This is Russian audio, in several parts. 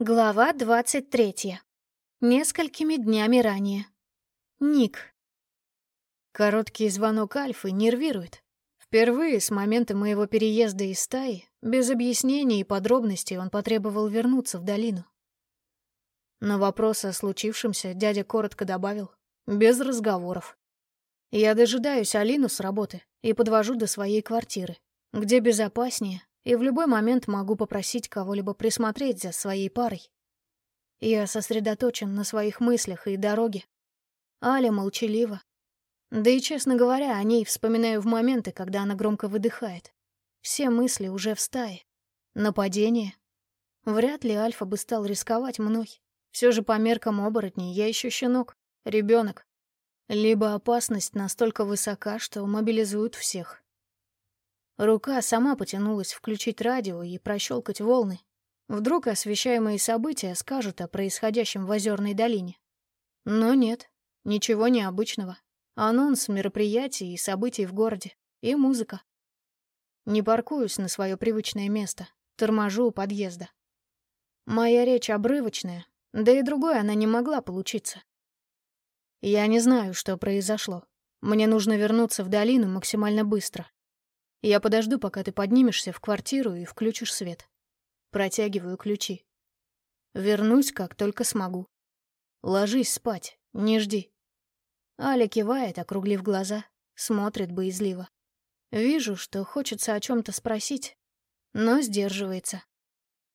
Глава 23. Несколькими днями ранее. Ник. Короткий звонок Альфы нервирует. Впервые с момента моего переезда из стаи, без объяснений и подробностей, он потребовал вернуться в долину. На вопрос о случившемся дядя коротко добавил «без разговоров». Я дожидаюсь Алину с работы и подвожу до своей квартиры, где безопаснее и в любой момент могу попросить кого-либо присмотреть за своей парой. Я сосредоточен на своих мыслях и дороге. Аля молчалива. Да и, честно говоря, о ней вспоминаю в моменты, когда она громко выдыхает. Все мысли уже в стае. Нападение. Вряд ли Альфа бы стал рисковать мной. Все же по меркам оборотней я еще щенок, ребенок. Либо опасность настолько высока, что мобилизуют всех. Рука сама потянулась включить радио и прощелкать волны. Вдруг освещаемые события скажут о происходящем в Озерной долине. Но нет, ничего необычного. Анонс мероприятий и событий в городе. И музыка. Не паркуюсь на свое привычное место. Торможу у подъезда. Моя речь обрывочная, да и другой она не могла получиться. Я не знаю, что произошло. Мне нужно вернуться в долину максимально быстро. Я подожду, пока ты поднимешься в квартиру и включишь свет. Протягиваю ключи. Вернусь, как только смогу. Ложись спать, не жди. Аля кивает, округлив глаза, смотрит боязливо. Вижу, что хочется о чем-то спросить, но сдерживается.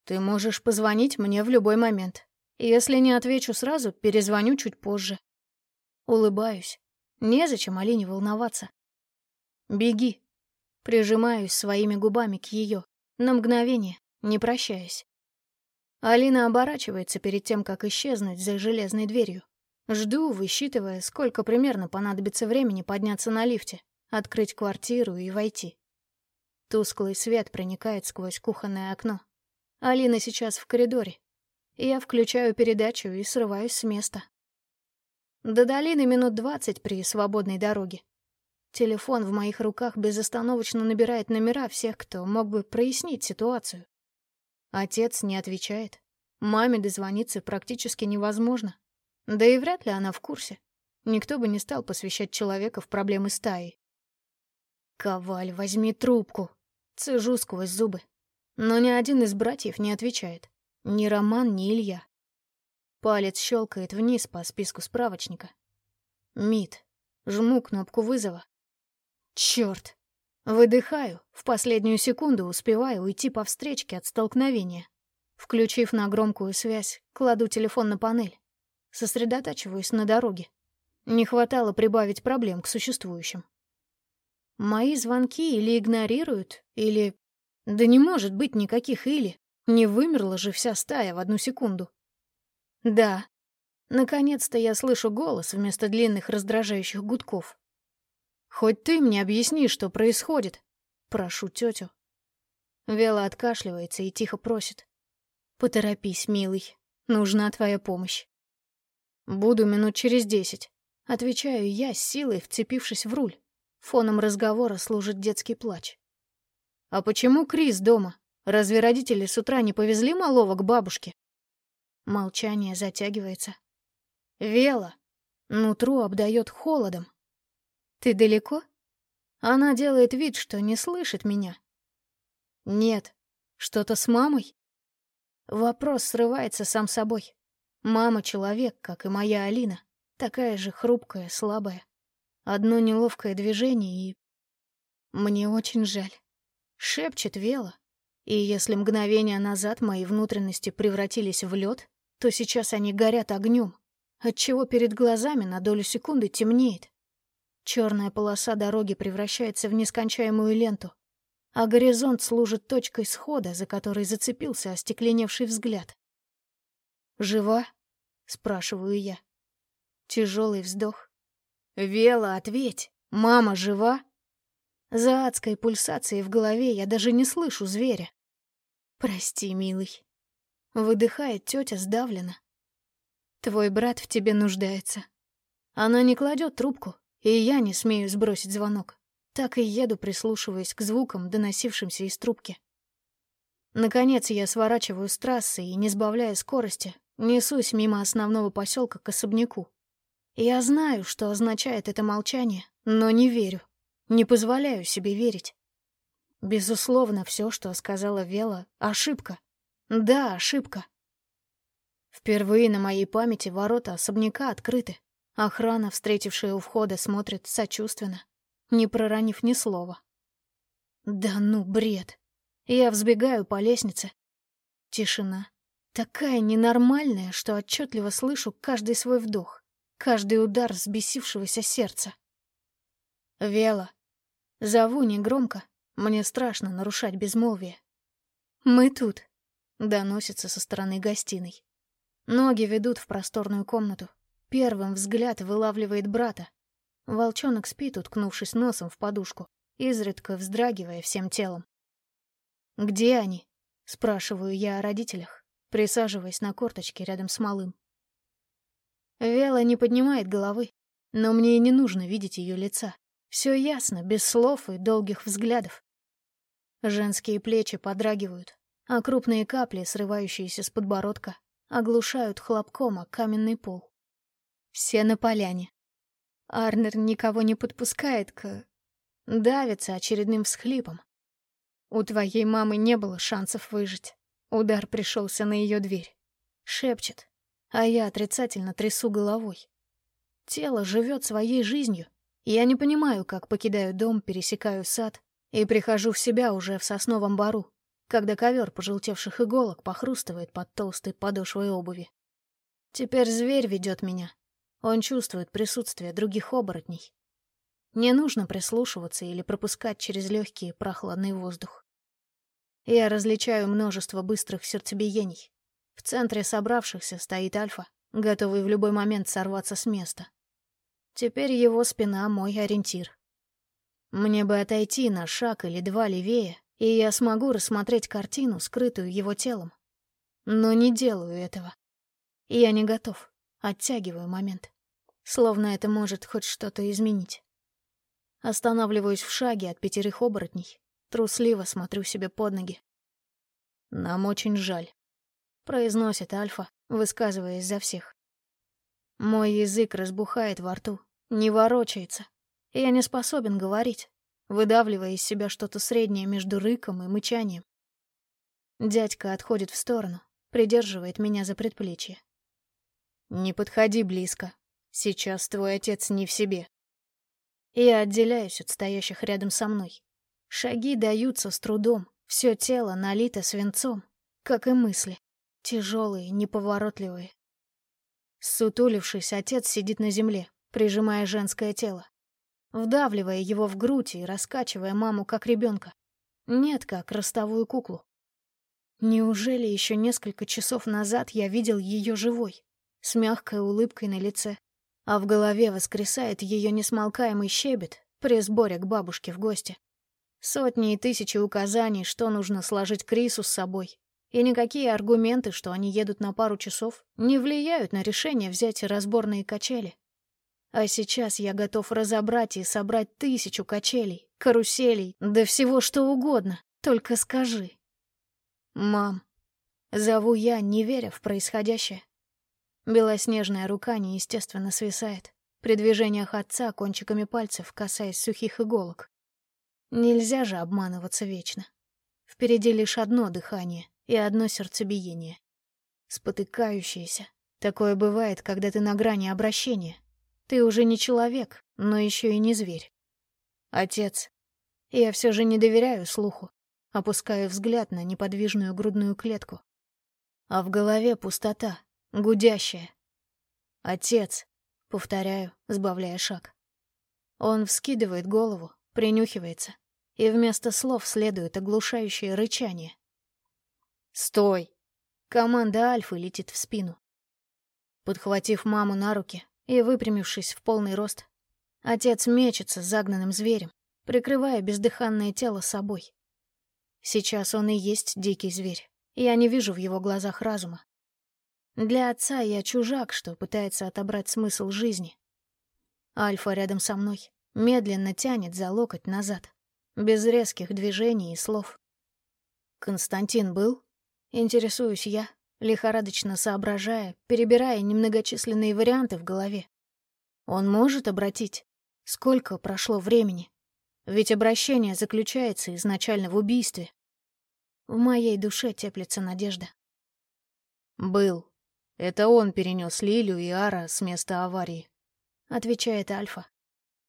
Ты можешь позвонить мне в любой момент. Если не отвечу сразу, перезвоню чуть позже. Улыбаюсь. Незачем Алине волноваться. Беги. Прижимаюсь своими губами к ее. На мгновение, не прощаясь. Алина оборачивается перед тем, как исчезнуть за железной дверью. Жду, высчитывая, сколько примерно понадобится времени подняться на лифте, открыть квартиру и войти. Тусклый свет проникает сквозь кухонное окно. Алина сейчас в коридоре. Я включаю передачу и срываюсь с места. До долины минут двадцать при свободной дороге. Телефон в моих руках безостановочно набирает номера всех, кто мог бы прояснить ситуацию. Отец не отвечает. Маме дозвониться практически невозможно. Да и вряд ли она в курсе. Никто бы не стал посвящать человека в проблемы стаи. «Коваль, возьми трубку!» Цежу сквозь зубы. Но ни один из братьев не отвечает. Ни Роман, ни Илья. Палец щелкает вниз по списку справочника. МИД. Жму кнопку вызова. Черт! Выдыхаю, в последнюю секунду успеваю уйти по встречке от столкновения. Включив на громкую связь, кладу телефон на панель. Сосредотачиваюсь на дороге. Не хватало прибавить проблем к существующим. Мои звонки или игнорируют, или... Да не может быть никаких «или». Не вымерла же вся стая в одну секунду. Да. Наконец-то я слышу голос вместо длинных раздражающих гудков. Хоть ты мне объясни, что происходит. Прошу тетю. Вела откашливается и тихо просит. Поторопись, милый. Нужна твоя помощь. Буду минут через десять. Отвечаю я с силой, вцепившись в руль. Фоном разговора служит детский плач. А почему Крис дома? Разве родители с утра не повезли малого к бабушке? Молчание затягивается. Вела. Нутро обдает холодом. «Ты далеко?» Она делает вид, что не слышит меня. «Нет. Что-то с мамой?» Вопрос срывается сам собой. Мама — человек, как и моя Алина. Такая же хрупкая, слабая. Одно неловкое движение и... Мне очень жаль. Шепчет Вела. И если мгновение назад мои внутренности превратились в лед, то сейчас они горят огнем, отчего перед глазами на долю секунды темнеет. Черная полоса дороги превращается в нескончаемую ленту, а горизонт служит точкой схода, за которой зацепился остекленевший взгляд. «Жива?» — спрашиваю я. Тяжелый вздох. «Вела, ответь! Мама жива?» За адской пульсацией в голове я даже не слышу зверя. «Прости, милый». Выдыхает тетя сдавленно. «Твой брат в тебе нуждается». Она не кладет трубку, и я не смею сбросить звонок. Так и еду, прислушиваясь к звукам, доносившимся из трубки. Наконец я сворачиваю с трассы и, не сбавляя скорости, несусь мимо основного поселка к особняку. Я знаю, что означает это молчание, но не верю. Не позволяю себе верить. Безусловно, все, что сказала Вела, — ошибка. Да, ошибка. Впервые на моей памяти ворота особняка открыты. Охрана, встретившая у входа, смотрит сочувственно, не проронив ни слова. Да ну, бред. Я взбегаю по лестнице. Тишина. Такая ненормальная, что отчетливо слышу каждый свой вдох, каждый удар взбесившегося сердца. Вела. Зову негромко. Мне страшно нарушать безмолвие. «Мы тут», — доносится со стороны гостиной. Ноги ведут в просторную комнату. Первым взгляд вылавливает брата. Волчонок спит, уткнувшись носом в подушку, изредка вздрагивая всем телом. «Где они?» — спрашиваю я о родителях, присаживаясь на корточке рядом с малым. Вела не поднимает головы, но мне и не нужно видеть ее лица. Все ясно, без слов и долгих взглядов. Женские плечи подрагивают, а крупные капли, срывающиеся с подбородка, оглушают хлопком о каменный пол. Все на поляне. Арнер никого не подпускает к... Давится очередным всхлипом. У твоей мамы не было шансов выжить. Удар пришелся на ее дверь. Шепчет, а я отрицательно трясу головой. Тело живет своей жизнью, я не понимаю, как покидаю дом, пересекаю сад и прихожу в себя уже в сосновом бару, когда ковер пожелтевших иголок похрустывает под толстой подошвой обуви. Теперь зверь ведет меня. Он чувствует присутствие других оборотней. Не нужно прислушиваться или пропускать через легкий прохладный воздух. Я различаю множество быстрых сердцебиений. В центре собравшихся стоит Альфа, готовый в любой момент сорваться с места. Теперь его спина — мой ориентир. Мне бы отойти на шаг или два левее, и я смогу рассмотреть картину, скрытую его телом. Но не делаю этого. Я не готов. Оттягиваю момент. Словно это может хоть что-то изменить. Останавливаюсь в шаге от пятерых оборотней. Трусливо смотрю себе под ноги. «Нам очень жаль», — произносит Альфа, высказываясь за всех. Мой язык разбухает во рту, не ворочается. Я не способен говорить, выдавливая из себя что-то среднее между рыком и мычанием. Дядька отходит в сторону, придерживает меня за предплечье. «Не подходи близко. Сейчас твой отец не в себе». Я отделяюсь от стоящих рядом со мной. Шаги даются с трудом, все тело налито свинцом, как и мысли, тяжелые, неповоротливые. Сутулившись, отец сидит на земле, прижимая женское тело, вдавливая его в грудь и раскачивая маму как ребенка. Нет, как ростовую куклу. Неужели еще несколько часов назад я видел ее живой, с мягкой улыбкой на лице, а в голове воскресает ее несмолкаемый щебет при сборе к бабушке в гости. Сотни и тысячи указаний, что нужно сложить Крису с собой. И никакие аргументы, что они едут на пару часов, не влияют на решение взять разборные качели. А сейчас я готов разобрать и собрать тысячу качелей, каруселей, да всего что угодно. Только скажи. «Мам», — зову я, не веря в происходящее. Белоснежная рука неестественно свисает, при движениях отца кончиками пальцев касаясь сухих иголок. Нельзя же обманываться вечно. Впереди лишь одно дыхание и одно сердцебиение. Спотыкающееся. Такое бывает, когда ты на грани обращения, ты уже не человек, но еще и не зверь. Отец. Я все же не доверяю слуху. Опускаю взгляд на неподвижную грудную клетку. А в голове пустота, гудящая. Отец. Повторяю, сбавляя шаг. Он вскидывает голову, принюхивается, и вместо слов следует оглушающее рычание. «Стой!» Команда Альфы летит в спину. Подхватив маму на руки, и, выпрямившись в полный рост, отец мечется загнанным зверем, прикрывая бездыханное тело собой. Сейчас он и есть дикий зверь. Я не вижу в его глазах разума. Для отца я чужак, что пытается отобрать смысл жизни. Альфа рядом со мной медленно тянет за локоть назад, без резких движений и слов. Константин был? Интересуюсь я, лихорадочно соображая, перебирая немногочисленные варианты в голове. Он может обратить? Сколько прошло времени? Ведь обращение заключается изначально в убийстве. В моей душе теплится надежда. «Был. Это он перенес Лилю и Ара с места аварии», — отвечает Альфа.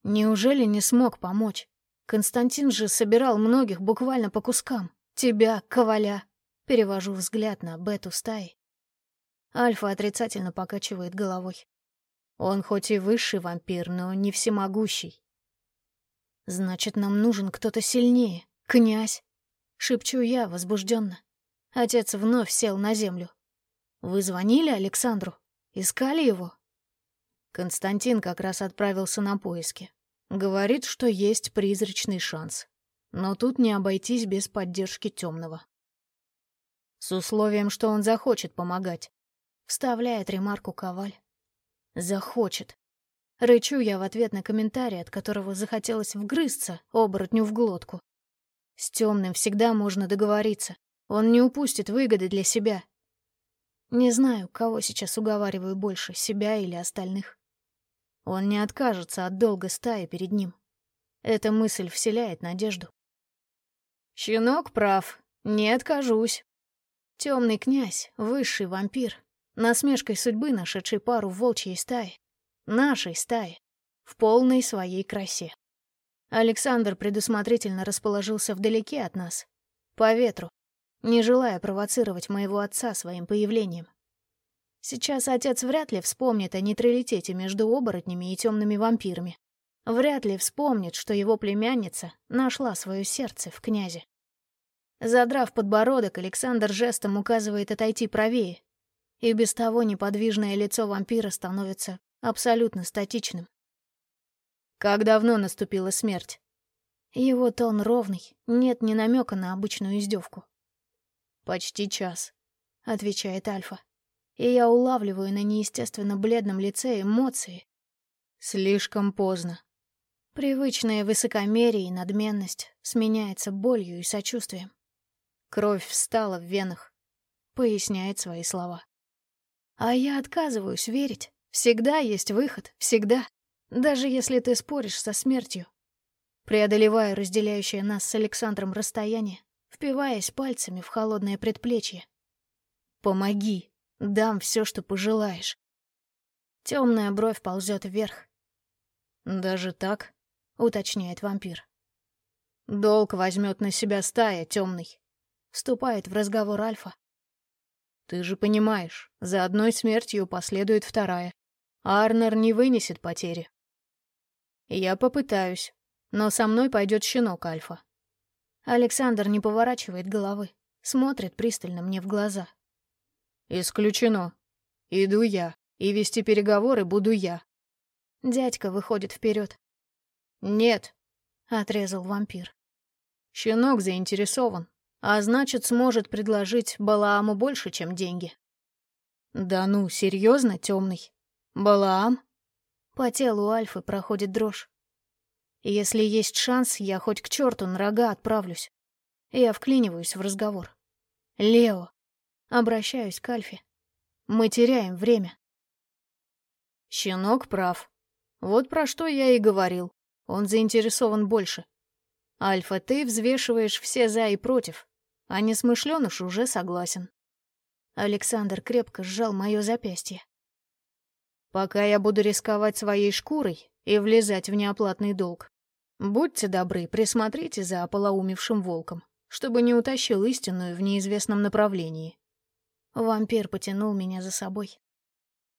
«Неужели не смог помочь? Константин же собирал многих буквально по кускам. Тебя, Коваля». Перевожу взгляд на Бету стаи. Альфа отрицательно покачивает головой. Он хоть и высший вампир, но не всемогущий. Значит, нам нужен кто-то сильнее. Князь. Шепчу я возбужденно. Отец вновь сел на землю. Вы звонили Александру? Искали его? Константин как раз отправился на поиски. Говорит, что есть призрачный шанс. Но тут не обойтись без поддержки темного. С условием, что он захочет помогать. Вставляет ремарку Коваль. Захочет. Рычу я в ответ на комментарий, от которого захотелось вгрызться оборотню в глотку. С темным всегда можно договориться. Он не упустит выгоды для себя. Не знаю, кого сейчас уговариваю больше, себя или остальных. Он не откажется от долга стаи перед ним. Эта мысль вселяет надежду. Щенок прав, не откажусь. Темный князь, высший вампир, насмешкой судьбы, нашедший пару в волчьей стае. Нашей стаи. В полной своей красе. Александр предусмотрительно расположился вдалеке от нас. По ветру. Не желая провоцировать моего отца своим появлением. Сейчас отец вряд ли вспомнит о нейтралитете между оборотнями и темными вампирами. Вряд ли вспомнит, что его племянница нашла свое сердце в князе. Задрав подбородок, Александр жестом указывает отойти правее, и без того неподвижное лицо вампира становится абсолютно статичным. Как давно наступила смерть? Его тон ровный, нет ни намека на обычную издевку. «Почти час», — отвечает Альфа. И я улавливаю на неестественно бледном лице эмоции. Слишком поздно. Привычное высокомерие и надменность сменяется болью и сочувствием. Кровь встала в венах, поясняет свои слова. А я отказываюсь верить. Всегда есть выход, всегда. Даже если ты споришь со смертью. Преодолевая разделяющее нас с Александром расстояние, впиваясь пальцами в холодное предплечье. Помоги, дам все, что пожелаешь. Темная бровь ползет вверх. Даже так? уточняет вампир. Долг возьмет на себя стая, темный. Вступает в разговор Альфа. Ты же понимаешь, за одной смертью последует вторая. Арнер не вынесет потери. Я попытаюсь, но со мной пойдет щенок Альфа. Александр не поворачивает головы, смотрит пристально мне в глаза. Исключено. Иду я, и вести переговоры буду я. Дядька выходит вперед. Нет, отрезал вампир. Щенок заинтересован. А значит, сможет предложить Балааму больше, чем деньги. Да ну, серьезно, темный? Балаам? По телу Альфы проходит дрожь. Если есть шанс, я хоть к черту на рога отправлюсь. Я вклиниваюсь в разговор. Лео. Обращаюсь к Альфе. Мы теряем время. Щенок прав. Вот про что я и говорил. Он заинтересован больше. Альфа, ты взвешиваешь все за и против. А несмышленыш уже согласен. Александр крепко сжал мое запястье. Пока я буду рисковать своей шкурой и влезать в неоплатный долг, будьте добры, присмотрите за ополоумевшим волком, чтобы не утащил истинную в неизвестном направлении. Вампир потянул меня за собой.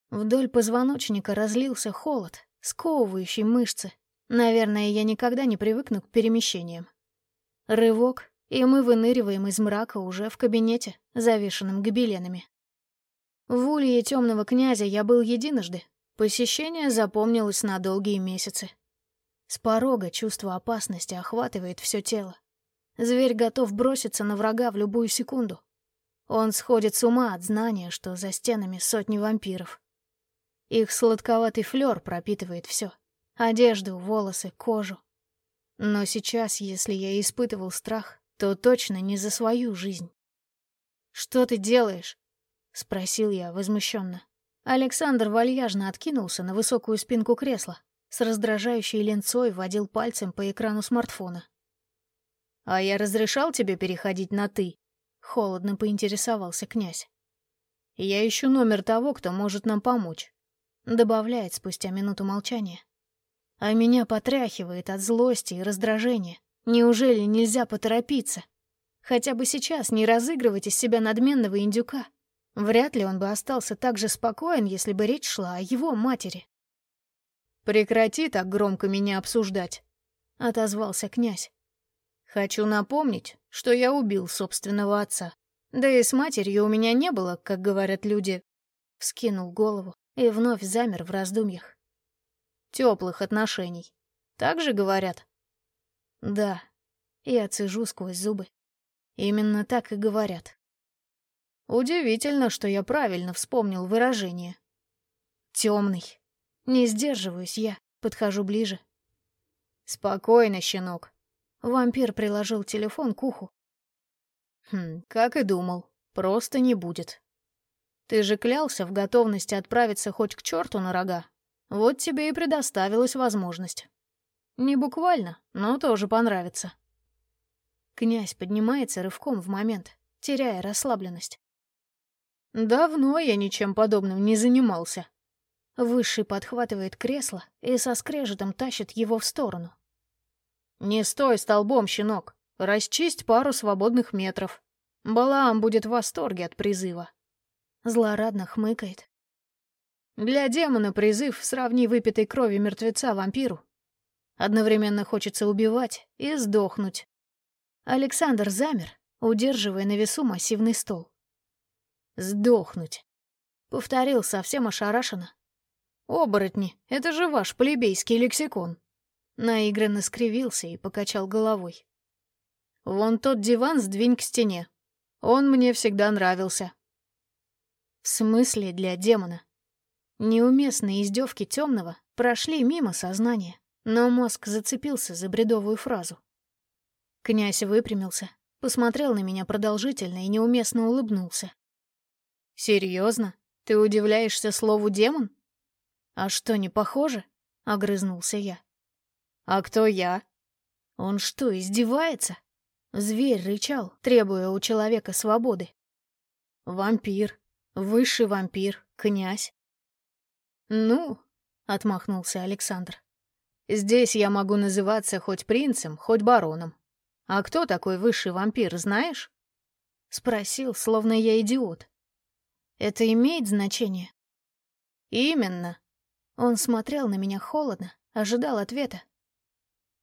Вдоль позвоночника разлился холод, сковывающий мышцы. Наверное, я никогда не привыкну к перемещениям. Рывок, и мы выныриваем из мрака уже в кабинете, завешенном гобеленами. В улье темного князя я был единожды. Посещение запомнилось на долгие месяцы. С порога чувство опасности охватывает все тело. Зверь готов броситься на врага в любую секунду. Он сходит с ума от знания, что за стенами сотни вампиров. Их сладковатый флёр пропитывает все: Одежду, волосы, кожу. Но сейчас, если я испытывал страх, то точно не за свою жизнь. «Что ты делаешь?» — спросил я возмущенно. Александр вальяжно откинулся на высокую спинку кресла, с раздражающей ленцой водил пальцем по экрану смартфона. «А я разрешал тебе переходить на «ты»?» — холодно поинтересовался князь. «Я ищу номер того, кто может нам помочь», — добавляет спустя минуту молчания. А меня потряхивает от злости и раздражения. Неужели нельзя поторопиться? Хотя бы сейчас не разыгрывать из себя надменного индюка. Вряд ли он бы остался так же спокоен, если бы речь шла о его матери. «Прекрати так громко меня обсуждать», — отозвался князь. «Хочу напомнить, что я убил собственного отца. Да и с матерью у меня не было, как говорят люди». Вскинул голову и вновь замер в раздумьях. Теплых отношений. Так же говорят? Да. Я цежу сквозь зубы. Именно так и говорят. Удивительно, что я правильно вспомнил выражение. Темный. Не сдерживаюсь я, подхожу ближе. Спокойно, щенок. Вампир приложил телефон к уху. Хм, как и думал, просто не будет. Ты же клялся в готовности отправиться хоть к черту на рога. Вот тебе и предоставилась возможность. Не буквально, но тоже понравится. Князь поднимается рывком в момент, теряя расслабленность. Давно я ничем подобным не занимался. Высший подхватывает кресло и со скрежетом тащит его в сторону. «Не стой столбом, щенок. Расчисть пару свободных метров. Балаам будет в восторге от призыва». Злорадно хмыкает. Для демона призыв сравни выпитой крови мертвеца вампиру. Одновременно хочется убивать и сдохнуть. Александр замер, удерживая на весу массивный стол. «Сдохнуть», — повторил совсем ошарашенно. «Оборотни, это же ваш плебейский лексикон». Наигранно скривился и покачал головой. «Вон тот диван сдвинь к стене. Он мне всегда нравился». «В смысле для демона?» Неуместные издевки темного прошли мимо сознания, но мозг зацепился за бредовую фразу. Князь выпрямился, посмотрел на меня продолжительно и неуместно улыбнулся. «Серьезно? Ты удивляешься слову «демон»?» «А что, не похоже?» — огрызнулся я. «А кто я?» «Он что, издевается?» Зверь рычал, требуя у человека свободы. «Вампир. Высший вампир. Князь. «Ну», — отмахнулся Александр, — «здесь я могу называться хоть принцем, хоть бароном. А кто такой высший вампир, знаешь?» Спросил, словно я идиот. «Это имеет значение?» «Именно». Он смотрел на меня холодно, ожидал ответа.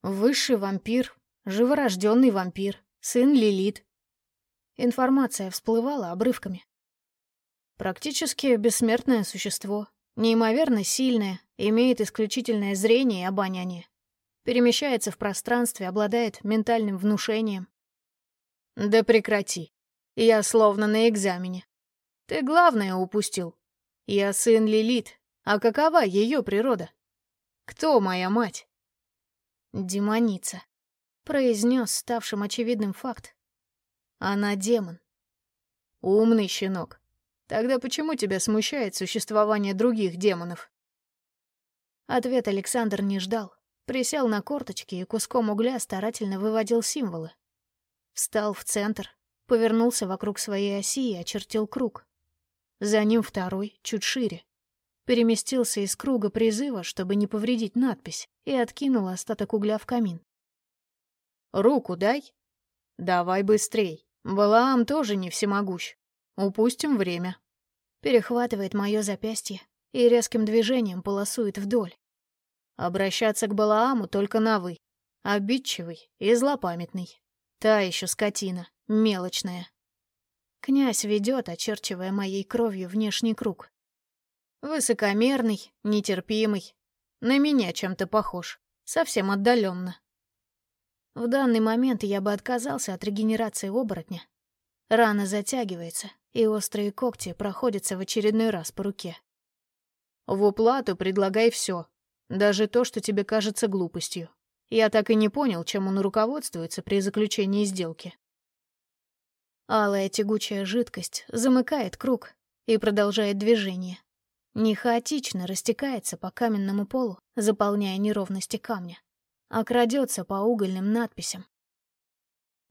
«Высший вампир, живорожденный вампир, сын Лилит». Информация всплывала обрывками. Практически бессмертное существо, Неимоверно сильная, имеет исключительное зрение и обоняние. Перемещается в пространстве, обладает ментальным внушением. Да прекрати. Я словно на экзамене. Ты главное упустил. Я сын Лилит. А какова ее природа? Кто моя мать? Демоница. Произнес ставшим очевидным факт. Она демон. Умный щенок. Тогда почему тебя смущает существование других демонов? Ответ Александр не ждал. Присел на корточки и куском угля старательно выводил символы. Встал в центр, повернулся вокруг своей оси и очертил круг. За ним второй, чуть шире. Переместился из круга призыва, чтобы не повредить надпись, и откинул остаток угля в камин. «Руку дай!» «Давай быстрей. Балаам тоже не всемогущ. Упустим время. Перехватывает мое запястье и резким движением полосует вдоль. Обращаться к Балааму только на «вы». Обидчивый и злопамятный. Та еще скотина, мелочная. Князь ведет, очерчивая моей кровью внешний круг. Высокомерный, нетерпимый. На меня чем-то похож. Совсем отдаленно. В данный момент я бы отказался от регенерации оборотня. Рана затягивается, и острые когти проходятся в очередной раз по руке. В уплату предлагай все, даже то, что тебе кажется глупостью. Я так и не понял, чем он руководствуется при заключении сделки. Алая тягучая жидкость замыкает круг и продолжает движение. Не хаотично растекается по каменному полу, заполняя неровности камня, а крадется по угольным надписям.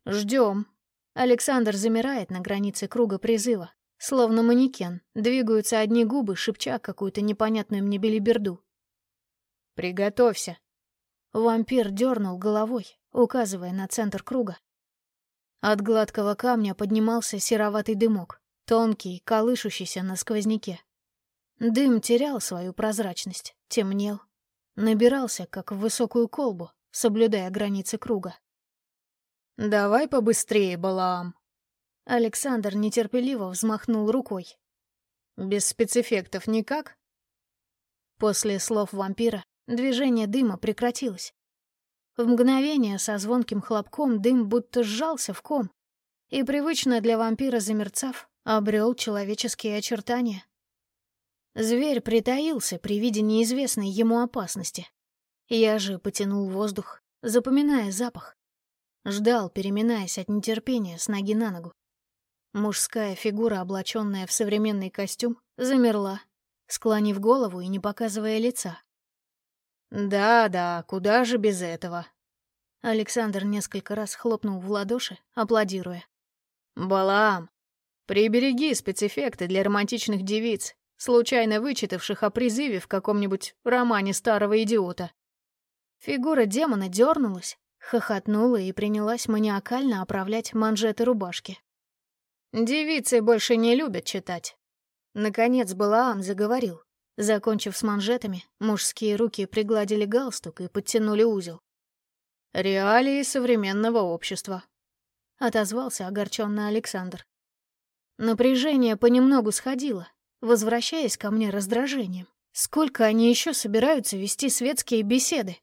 Ждем. Александр замирает на границе круга призыва, словно манекен. Двигаются одни губы, шепча какую-то непонятную мне белиберду. «Приготовься!» Вампир дернул головой, указывая на центр круга. От гладкого камня поднимался сероватый дымок, тонкий, колышущийся на сквозняке. Дым терял свою прозрачность, темнел, набирался, как в высокую колбу, соблюдая границы круга. «Давай побыстрее, Балаам!» Александр нетерпеливо взмахнул рукой. «Без спецэффектов никак?» После слов вампира Движение дыма прекратилось. В мгновение со звонким хлопком дым будто сжался в ком и, привычно для вампира замерцав, обрел человеческие очертания. Зверь притаился при виде неизвестной ему опасности. Я же потянул воздух, запоминая запах. Ждал, переминаясь от нетерпения с ноги на ногу. Мужская фигура, облаченная в современный костюм, замерла, склонив голову и не показывая лица. «Да-да, куда же без этого?» Александр несколько раз хлопнул в ладоши, аплодируя. «Балаам, прибереги спецэффекты для романтичных девиц, случайно вычитавших о призыве в каком-нибудь романе старого идиота». Фигура демона дернулась, хохотнула и принялась маниакально оправлять манжеты рубашки. «Девицы больше не любят читать». Наконец Балаам заговорил. Закончив с манжетами, мужские руки пригладили галстук и подтянули узел. «Реалии современного общества», — отозвался огорченно Александр. Напряжение понемногу сходило, возвращаясь ко мне раздражением. Сколько они еще собираются вести светские беседы?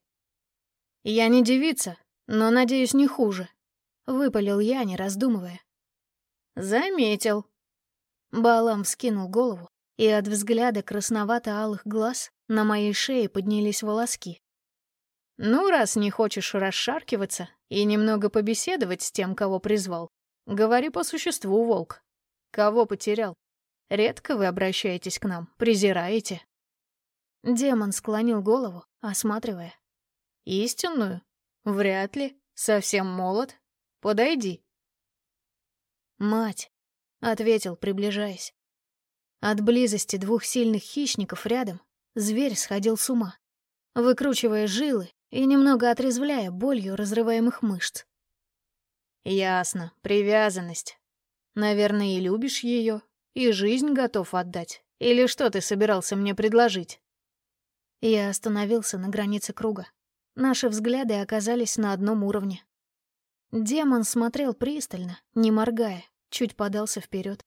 «Я не девица, но, надеюсь, не хуже», — выпалил я, не раздумывая. «Заметил». Балам вскинул голову, и от взгляда красновато-алых глаз на моей шее поднялись волоски. «Ну, раз не хочешь расшаркиваться и немного побеседовать с тем, кого призвал, говори по существу, волк. Кого потерял? Редко вы обращаетесь к нам, презираете». Демон склонил голову, осматривая. «Истинную? Вряд ли. Совсем молод. Подойди». «Мать», — ответил, приближаясь. От близости двух сильных хищников рядом зверь сходил с ума, выкручивая жилы и немного отрезвляя болью разрываемых мышц. «Ясно, привязанность. Наверное, и любишь ее, и жизнь готов отдать. Или что ты собирался мне предложить?» Я остановился на границе круга. Наши взгляды оказались на одном уровне. Демон смотрел пристально, не моргая, чуть подался вперед.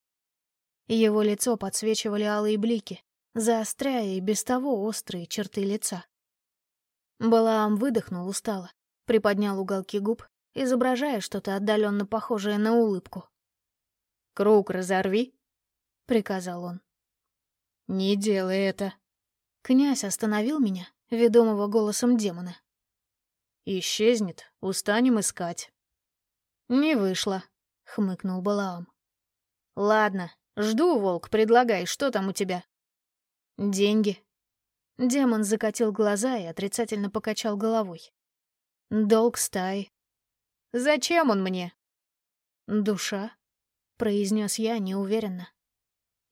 Его лицо подсвечивали алые блики, заостряя и без того острые черты лица. Балаам выдохнул устало, приподнял уголки губ, изображая что-то отдаленно похожее на улыбку. «Круг разорви», — приказал он. «Не делай это». Князь остановил меня, ведомого голосом демона. «Исчезнет, устанем искать». «Не вышло», — хмыкнул Балаам. «Ладно, Жду, волк, предлагай, что там у тебя? Деньги. Демон закатил глаза и отрицательно покачал головой. Долг стаи. Зачем он мне? Душа, произнес я неуверенно.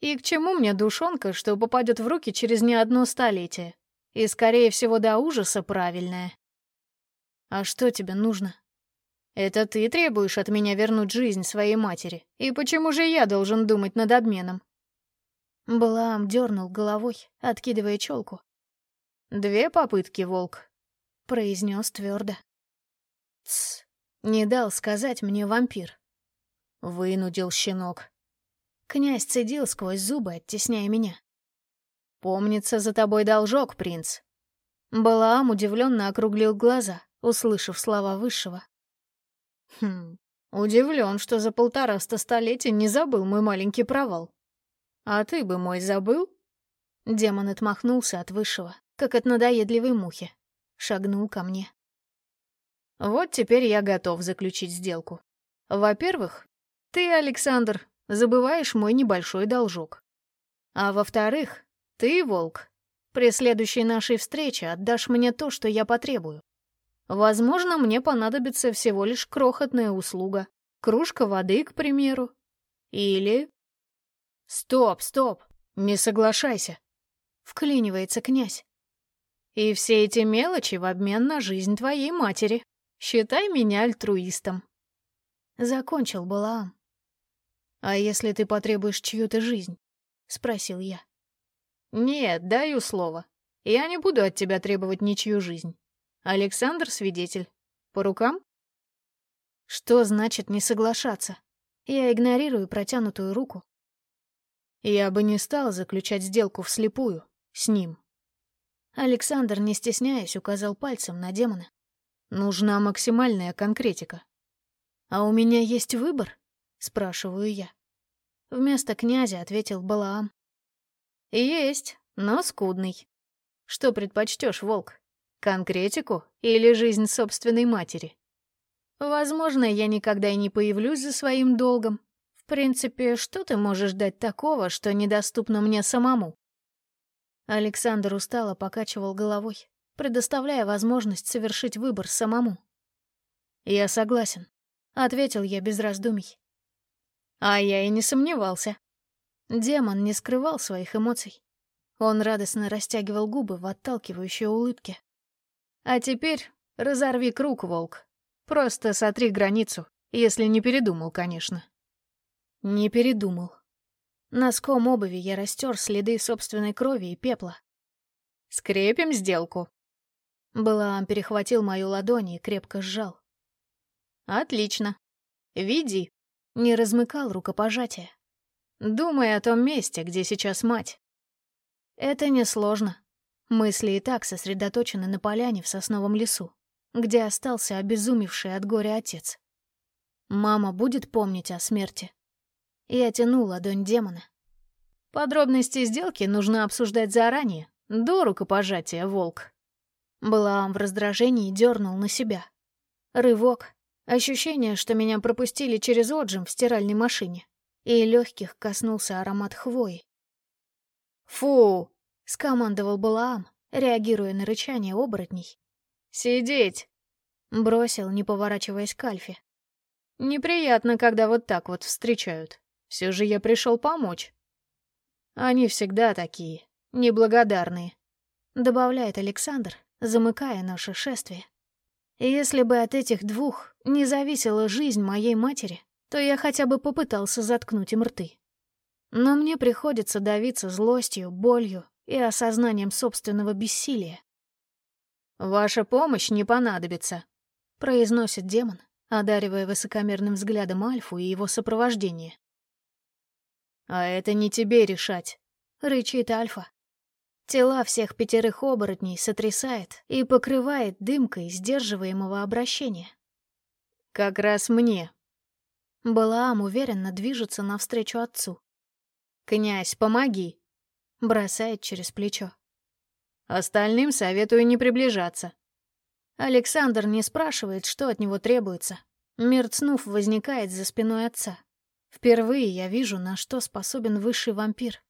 И к чему мне душонка, что попадет в руки через не одно столетие? И, скорее всего, до ужаса правильная. А что тебе нужно? Это ты требуешь от меня вернуть жизнь своей матери. И почему же я должен думать над обменом? Блам дернул головой, откидывая челку. Две попытки, волк, произнес твердо. Тс, не дал сказать мне вампир. Вынудил щенок. Князь цедил сквозь зубы, оттесняя меня. «Помнится за тобой должок, принц». Балаам удивленно округлил глаза, услышав слова высшего. Хм, удивлен, что за полтораста столетий не забыл мой маленький провал. А ты бы мой забыл? Демон отмахнулся от высшего, как от надоедливой мухи. Шагнул ко мне. Вот теперь я готов заключить сделку. Во-первых, Ты, Александр, забываешь мой небольшой должок. А во-вторых, ты, волк, при следующей нашей встрече отдашь мне то, что я потребую. Возможно, мне понадобится всего лишь крохотная услуга. Кружка воды, к примеру. Или... Стоп, стоп, не соглашайся. Вклинивается князь. И все эти мелочи в обмен на жизнь твоей матери. Считай меня альтруистом. Закончил Балаам. «А если ты потребуешь чью-то жизнь?» — спросил я. «Нет, даю слово. Я не буду от тебя требовать ничью жизнь. Александр — свидетель. По рукам?» Что значит не соглашаться? Я игнорирую протянутую руку. Я бы не стал заключать сделку вслепую, с ним. Александр, не стесняясь, указал пальцем на демона. Нужна максимальная конкретика. «А у меня есть выбор?» — спрашиваю я. Вместо князя ответил Балаам. «Есть, но скудный. Что предпочтешь, волк? Конкретику или жизнь собственной матери? Возможно, я никогда и не появлюсь за своим долгом. В принципе, что ты можешь дать такого, что недоступно мне самому?» Александр устало покачивал головой, предоставляя возможность совершить выбор самому. «Я согласен», — ответил я без раздумий. А я и не сомневался. Демон не скрывал своих эмоций. Он радостно растягивал губы в отталкивающей улыбке. А теперь разорви круг, волк. Просто сотри границу, если не передумал, конечно. Не передумал. Носком обуви я растер следы собственной крови и пепла. «Скрепим сделку». Балаам перехватил мою ладонь и крепко сжал. «Отлично. Веди». Не размыкал рукопожатие. Думай о том месте, где сейчас мать. Это несложно. Мысли и так сосредоточены на поляне в сосновом лесу, где остался обезумевший от горя отец. Мама будет помнить о смерти. Я тяну ладонь демона. Подробности сделки нужно обсуждать заранее, до рукопожатия, волк. Балаам в раздражении дернул на себя. Рывок, Ощущение, что меня пропустили через отжим в стиральной машине, и легких коснулся аромат хвои. «Фу!» — скомандовал Балаам, реагируя на рычание оборотней. «Сидеть!» — бросил, не поворачиваясь к Альфе. «Неприятно, когда вот так вот встречают. Все же я пришел помочь». «Они всегда такие, неблагодарные», — добавляет Александр, замыкая наше шествие. Если бы от этих двух не зависела жизнь моей матери, то я хотя бы попытался заткнуть им рты. Но мне приходится давиться злостью, болью и осознанием собственного бессилия. «Ваша помощь не понадобится», — произносит демон, одаривая высокомерным взглядом Альфу и его сопровождение. «А это не тебе решать», — рычит Альфа, Тела всех пятерых оборотней сотрясает и покрывает дымкой сдерживаемого обращения. «Как раз мне». Балаам уверенно движется навстречу отцу. «Князь, помоги!» Бросает через плечо. «Остальным советую не приближаться». Александр не спрашивает, что от него требуется. Мерцнув возникает за спиной отца. Впервые я вижу, на что способен высший вампир.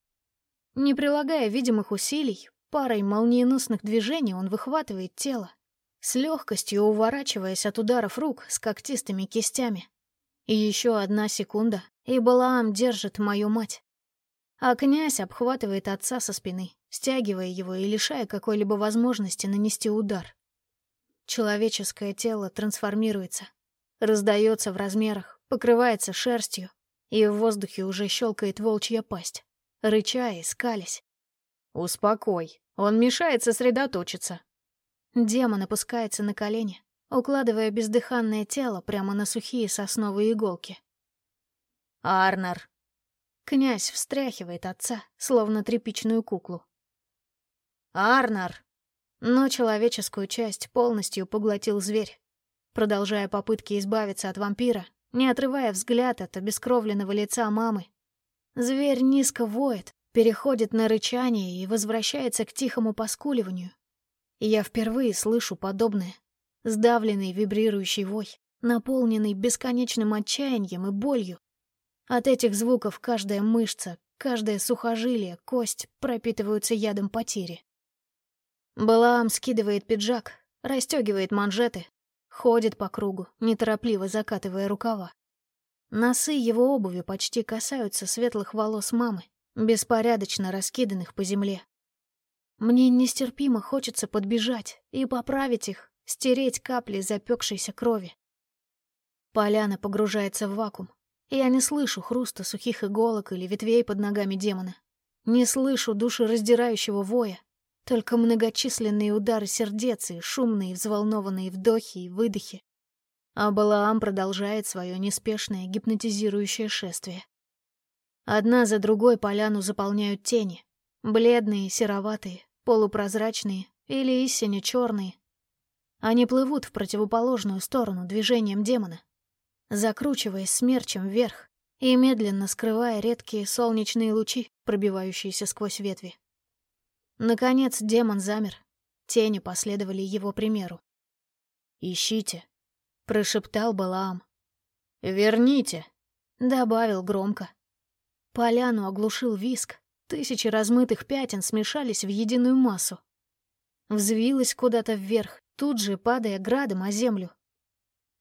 Не прилагая видимых усилий, парой молниеносных движений он выхватывает тело, с легкостью уворачиваясь от ударов рук с когтистыми кистями. И еще одна секунда, и Балаам держит мою мать. А князь обхватывает отца со спины, стягивая его и лишая какой-либо возможности нанести удар. Человеческое тело трансформируется, раздается в размерах, покрывается шерстью, и в воздухе уже щелкает волчья пасть рыча и скались. «Успокой, он мешает сосредоточиться». Демон опускается на колени, укладывая бездыханное тело прямо на сухие сосновые иголки. «Арнер!» Князь встряхивает отца, словно тряпичную куклу. «Арнер!» Но человеческую часть полностью поглотил зверь. Продолжая попытки избавиться от вампира, не отрывая взгляд от обескровленного лица мамы, Зверь низко воет, переходит на рычание и возвращается к тихому поскуливанию. Я впервые слышу подобное. Сдавленный вибрирующий вой, наполненный бесконечным отчаянием и болью. От этих звуков каждая мышца, каждое сухожилие, кость пропитываются ядом потери. Балаам скидывает пиджак, расстегивает манжеты, ходит по кругу, неторопливо закатывая рукава. Носы его обуви почти касаются светлых волос мамы, беспорядочно раскиданных по земле. Мне нестерпимо хочется подбежать и поправить их, стереть капли запекшейся крови. Поляна погружается в вакуум. Я не слышу хруста сухих иголок или ветвей под ногами демона. Не слышу душераздирающего воя, только многочисленные удары сердец и шумные взволнованные вдохи и выдохи. А Балаам продолжает свое неспешное гипнотизирующее шествие. Одна за другой поляну заполняют тени. Бледные, сероватые, полупрозрачные или истинно черные. Они плывут в противоположную сторону движением демона, закручиваясь смерчем вверх и медленно скрывая редкие солнечные лучи, пробивающиеся сквозь ветви. Наконец демон замер. Тени последовали его примеру. «Ищите», — прошептал Балаам. «Верните», — добавил громко. Поляну оглушил виск. Тысячи размытых пятен смешались в единую массу. Взвилась куда-то вверх, тут же падая градом о землю.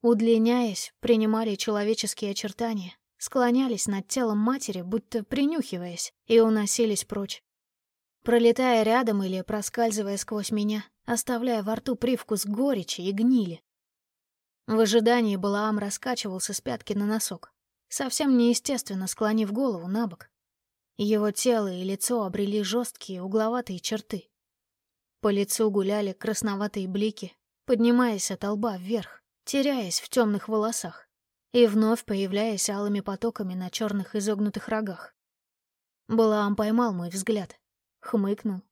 Удлиняясь, принимали человеческие очертания, склонялись над телом матери, будто принюхиваясь, и уносились прочь пролетая рядом или проскальзывая сквозь меня, оставляя во рту привкус горечи и гнили. В ожидании Балаам раскачивался с пятки на носок, совсем неестественно склонив голову на бок. Его тело и лицо обрели жесткие угловатые черты. По лицу гуляли красноватые блики, поднимаясь от лба вверх, теряясь в темных волосах и вновь появляясь алыми потоками на черных изогнутых рогах. Балаам поймал мой взгляд, хмыкнул.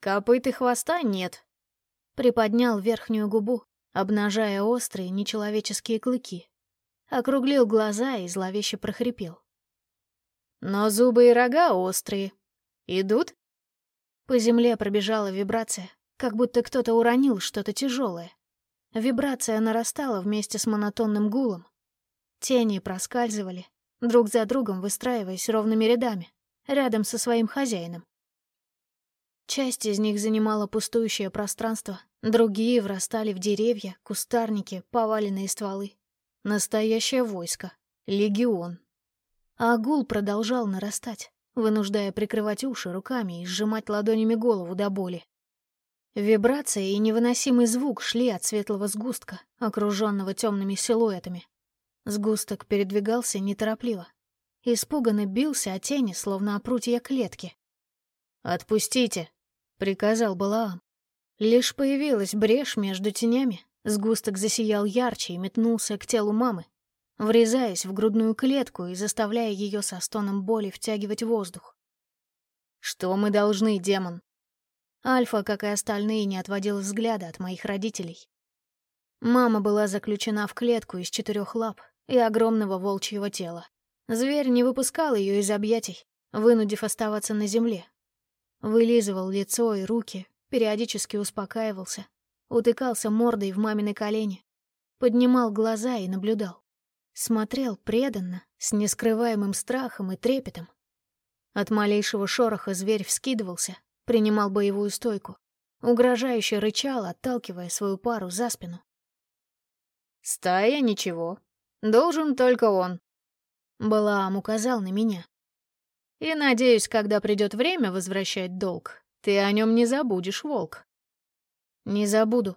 «Копыт и хвоста нет». Приподнял верхнюю губу, обнажая острые нечеловеческие клыки. Округлил глаза и зловеще прохрипел. «Но зубы и рога острые. Идут?» По земле пробежала вибрация, как будто кто-то уронил что-то тяжелое. Вибрация нарастала вместе с монотонным гулом. Тени проскальзывали, друг за другом выстраиваясь ровными рядами, рядом со своим хозяином. Часть из них занимала пустующее пространство, другие врастали в деревья, кустарники, поваленные стволы. Настоящее войско. Легион. А гул продолжал нарастать, вынуждая прикрывать уши руками и сжимать ладонями голову до боли. Вибрация и невыносимый звук шли от светлого сгустка, окруженного темными силуэтами. Сгусток передвигался неторопливо. Испуганно бился о тени, словно о прутья клетки. «Отпустите!» — приказал Балаам. Лишь появилась брешь между тенями, сгусток засиял ярче и метнулся к телу мамы, врезаясь в грудную клетку и заставляя ее со стоном боли втягивать воздух. «Что мы должны, демон?» Альфа, как и остальные, не отводил взгляда от моих родителей. Мама была заключена в клетку из четырех лап и огромного волчьего тела. Зверь не выпускал ее из объятий, вынудив оставаться на земле, Вылизывал лицо и руки, периодически успокаивался, утыкался мордой в мамины колени, поднимал глаза и наблюдал. Смотрел преданно, с нескрываемым страхом и трепетом. От малейшего шороха зверь вскидывался, принимал боевую стойку, угрожающе рычал, отталкивая свою пару за спину. «Стая ничего. Должен только он». Балаам указал на меня. И надеюсь, когда придет время возвращать долг, ты о нем не забудешь, волк. Не забуду.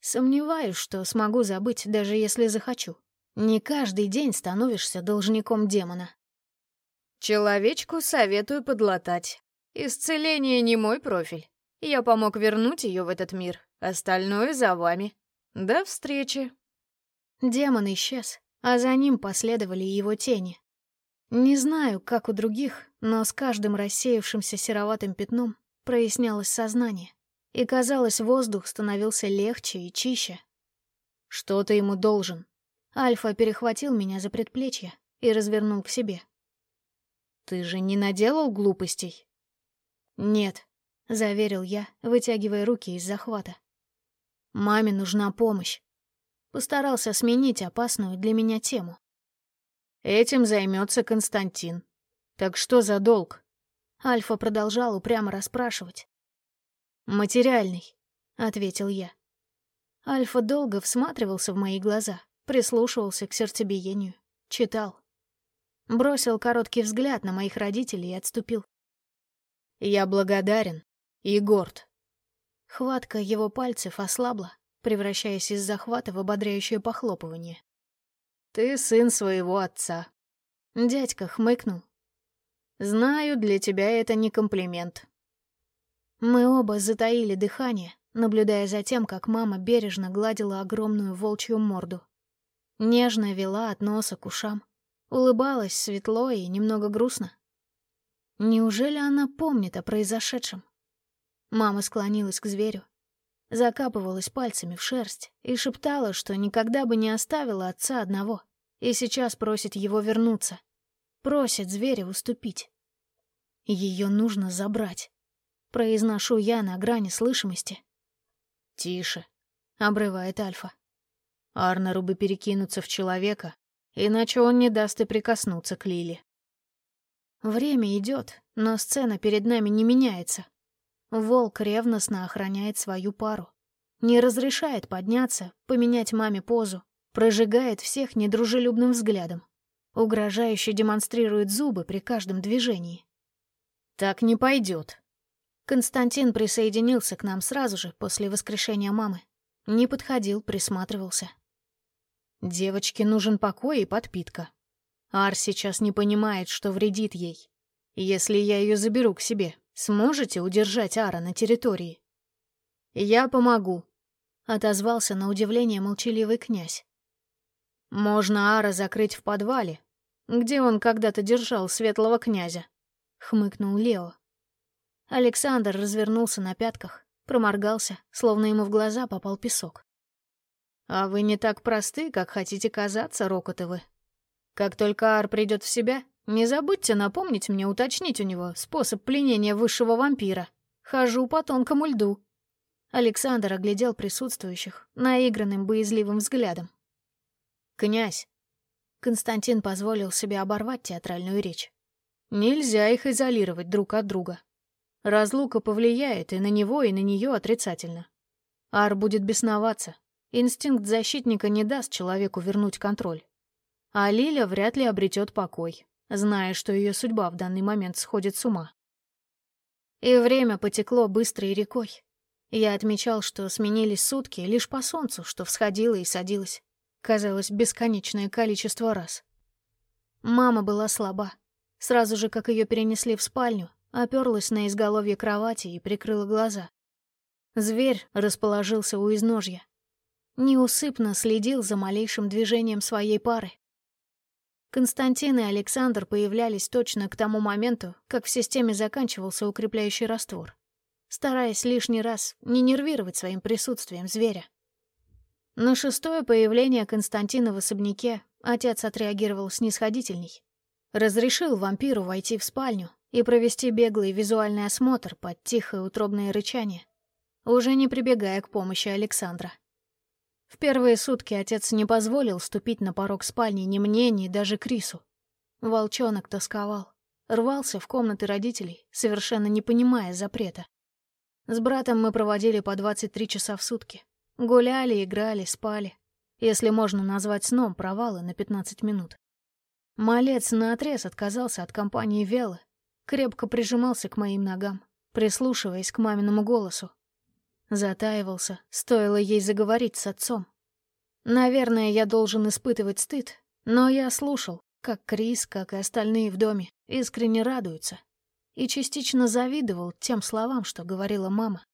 Сомневаюсь, что смогу забыть, даже если захочу. Не каждый день становишься должником демона. Человечку советую подлатать. Исцеление не мой профиль. Я помог вернуть ее в этот мир. Остальное за вами. До встречи. Демон исчез, а за ним последовали его тени. Не знаю, как у других, но с каждым рассеявшимся сероватым пятном прояснялось сознание, и, казалось, воздух становился легче и чище. «Что ты ему должен?» Альфа перехватил меня за предплечье и развернул к себе. «Ты же не наделал глупостей?» «Нет», — заверил я, вытягивая руки из захвата. «Маме нужна помощь». Постарался сменить опасную для меня тему. Этим займется Константин. Так что за долг? Альфа продолжал упрямо расспрашивать. «Материальный», — ответил я. Альфа долго всматривался в мои глаза, прислушивался к сердцебиению, читал. Бросил короткий взгляд на моих родителей и отступил. «Я благодарен и горд». Хватка его пальцев ослабла, превращаясь из захвата в ободряющее похлопывание. «Ты сын своего отца». Дядька хмыкнул. «Знаю, для тебя это не комплимент». Мы оба затаили дыхание, наблюдая за тем, как мама бережно гладила огромную волчью морду. Нежно вела от носа к ушам. Улыбалась светло и немного грустно. Неужели она помнит о произошедшем? Мама склонилась к зверю, закапывалась пальцами в шерсть и шептала, что никогда бы не оставила отца одного, и сейчас просит его вернуться. Просит зверя уступить. Ее нужно забрать. Произношу я на грани слышимости. «Тише», — обрывает Альфа. Арнеру бы перекинуться в человека, иначе он не даст и прикоснуться к Лиле. Время идет, но сцена перед нами не меняется. Волк ревностно охраняет свою пару. Не разрешает подняться, поменять маме позу, прожигает всех недружелюбным взглядом. Угрожающе демонстрирует зубы при каждом движении. «Так не пойдет», Константин присоединился к нам сразу же, после воскрешения мамы. Не подходил, присматривался. Девочке нужен покой и подпитка. Ар сейчас не понимает, что вредит ей. Если я ее заберу к себе, сможете удержать Ара на территории? Я помогу, — отозвался на удивление молчаливый князь. Можно Ара закрыть в подвале, где он когда-то держал светлого князя, — хмыкнул Лео. Александр развернулся на пятках, проморгался, словно ему в глаза попал песок. «А вы не так просты, как хотите казаться, Рокотовы. Как только Ар придет в себя, не забудьте напомнить мне уточнить у него способ пленения высшего вампира. Хожу по тонкому льду». Александр оглядел присутствующих наигранным боязливым взглядом. «Князь!» Константин позволил себе оборвать театральную речь. «Нельзя их изолировать друг от друга. Разлука повлияет и на него, и на нее отрицательно. Ар будет бесноваться. Инстинкт защитника не даст человеку вернуть контроль. А Лиля вряд ли обретет покой, зная, что ее судьба в данный момент сходит с ума. И время потекло быстрой рекой. Я отмечал, что сменились сутки лишь по солнцу, что всходило и садилось. Казалось, бесконечное количество раз. Мама была слаба. Сразу же, как ее перенесли в спальню, оперлась на изголовье кровати и прикрыла глаза. Зверь расположился у изножья. Неусыпно следил за малейшим движением своей пары. Константин и Александр появлялись точно к тому моменту, как в системе заканчивался укрепляющий раствор, стараясь лишний раз не нервировать своим присутствием зверя. На шестое появление Константина в особняке отец отреагировал снисходительней. Разрешил вампиру войти в спальню, и провести беглый визуальный осмотр под тихое утробное рычание, уже не прибегая к помощи Александра. В первые сутки отец не позволил ступить на порог спальни ни мне, ни даже Крису. Волчонок тосковал, рвался в комнаты родителей, совершенно не понимая запрета. С братом мы проводили по 23 часа в сутки. Гуляли, играли, спали. Если можно назвать сном провалы на 15 минут. Малец наотрез отказался от компании Велы крепко прижимался к моим ногам, прислушиваясь к маминому голосу. Затаивался, стоило ей заговорить с отцом. Наверное, я должен испытывать стыд, но я слушал, как Крис, как и остальные в доме, искренне радуются. И частично завидовал тем словам, что говорила мама.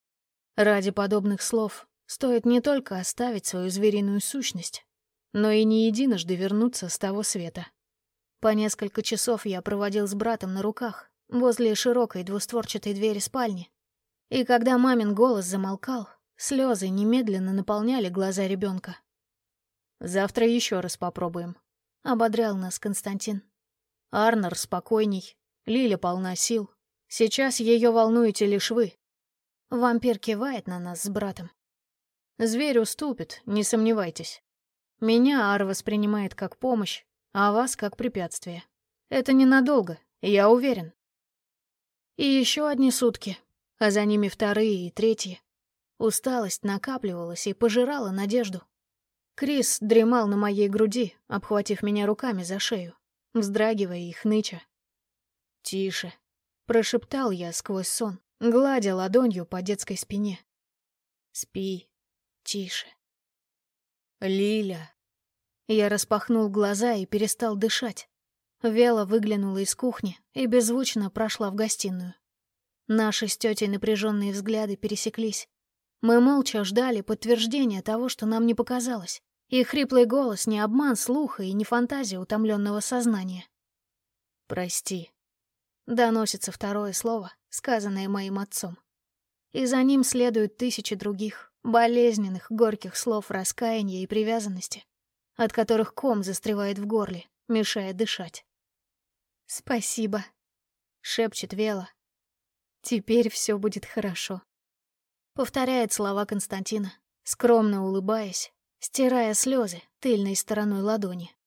Ради подобных слов стоит не только оставить свою звериную сущность, но и не единожды вернуться с того света. По несколько часов я проводил с братом на руках, возле широкой двустворчатой двери спальни. И когда мамин голос замолкал, слезы немедленно наполняли глаза ребенка. «Завтра еще раз попробуем», — ободрял нас Константин. «Арнер спокойней, Лиля полна сил. Сейчас ее волнуете лишь вы». Вампир кивает на нас с братом. «Зверь уступит, не сомневайтесь. Меня Ар воспринимает как помощь, а вас как препятствие. Это ненадолго, я уверен. И еще одни сутки, а за ними вторые и третьи. Усталость накапливалась и пожирала надежду. Крис дремал на моей груди, обхватив меня руками за шею, вздрагивая и хныча. «Тише», — прошептал я сквозь сон, гладя ладонью по детской спине. «Спи, тише». «Лиля». Я распахнул глаза и перестал дышать. Вела выглянула из кухни и беззвучно прошла в гостиную. Наши с тетей напряженные взгляды пересеклись. Мы молча ждали подтверждения того, что нам не показалось. И хриплый голос не обман слуха и не фантазия утомленного сознания. «Прости», — доносится второе слово, сказанное моим отцом. И за ним следуют тысячи других, болезненных, горьких слов раскаяния и привязанности, от которых ком застревает в горле, мешая дышать. «Спасибо», — шепчет Вела. «Теперь все будет хорошо». Повторяет слова Константина, скромно улыбаясь, стирая слезы тыльной стороной ладони.